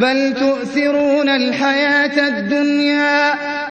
بل تؤثرون الحياة الدنيا